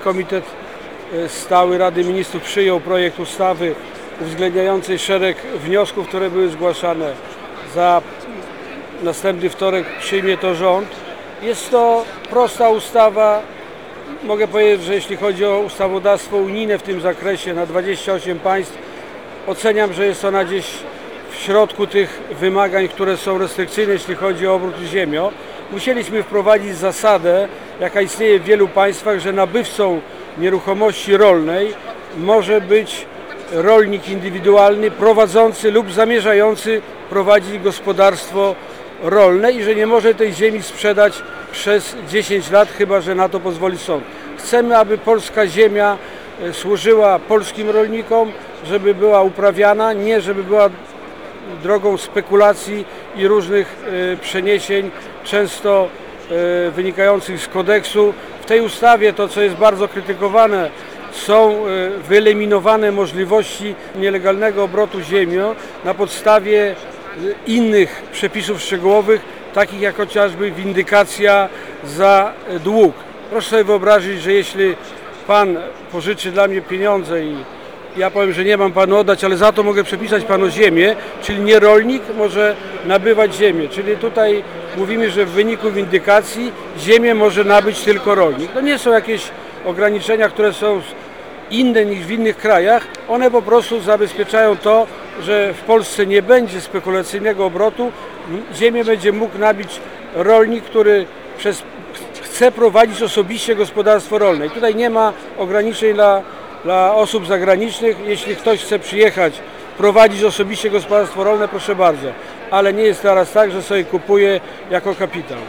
Komitet e, Stały Rady Ministrów przyjął projekt ustawy uwzględniającej szereg wniosków, które były zgłaszane. Za następny wtorek przyjmie to rząd. Jest to prosta ustawa. Mogę powiedzieć, że jeśli chodzi o ustawodawstwo unijne w tym zakresie na 28 państw, oceniam, że jest ona gdzieś w środku tych wymagań, które są restrykcyjne, jeśli chodzi o obrót ziemią. Musieliśmy wprowadzić zasadę, jaka istnieje w wielu państwach, że nabywcą nieruchomości rolnej może być rolnik indywidualny prowadzący lub zamierzający prowadzić gospodarstwo rolne i że nie może tej ziemi sprzedać przez 10 lat, chyba że na to pozwoli sąd. Chcemy, aby polska ziemia e, służyła polskim rolnikom, żeby była uprawiana, nie żeby była drogą spekulacji i różnych e, przeniesień, często wynikających z kodeksu. W tej ustawie to, co jest bardzo krytykowane, są e, wyeliminowane możliwości nielegalnego obrotu ziemią na podstawie e, innych przepisów szczegółowych, takich jak chociażby windykacja za e, dług. Proszę sobie wyobrazić, że jeśli Pan pożyczy dla mnie pieniądze i ja powiem, że nie mam panu oddać, ale za to mogę przepisać panu ziemię, czyli nie rolnik może nabywać ziemię. Czyli tutaj mówimy, że w wyniku windykacji ziemię może nabyć tylko rolnik. To nie są jakieś ograniczenia, które są inne niż w innych krajach. One po prostu zabezpieczają to, że w Polsce nie będzie spekulacyjnego obrotu. Ziemię będzie mógł nabyć rolnik, który przez chce prowadzić osobiście gospodarstwo rolne. I tutaj nie ma ograniczeń dla, dla osób zagranicznych. Jeśli ktoś chce przyjechać, prowadzić osobiście gospodarstwo rolne, proszę bardzo. Ale nie jest teraz tak, że sobie kupuje jako kapitał.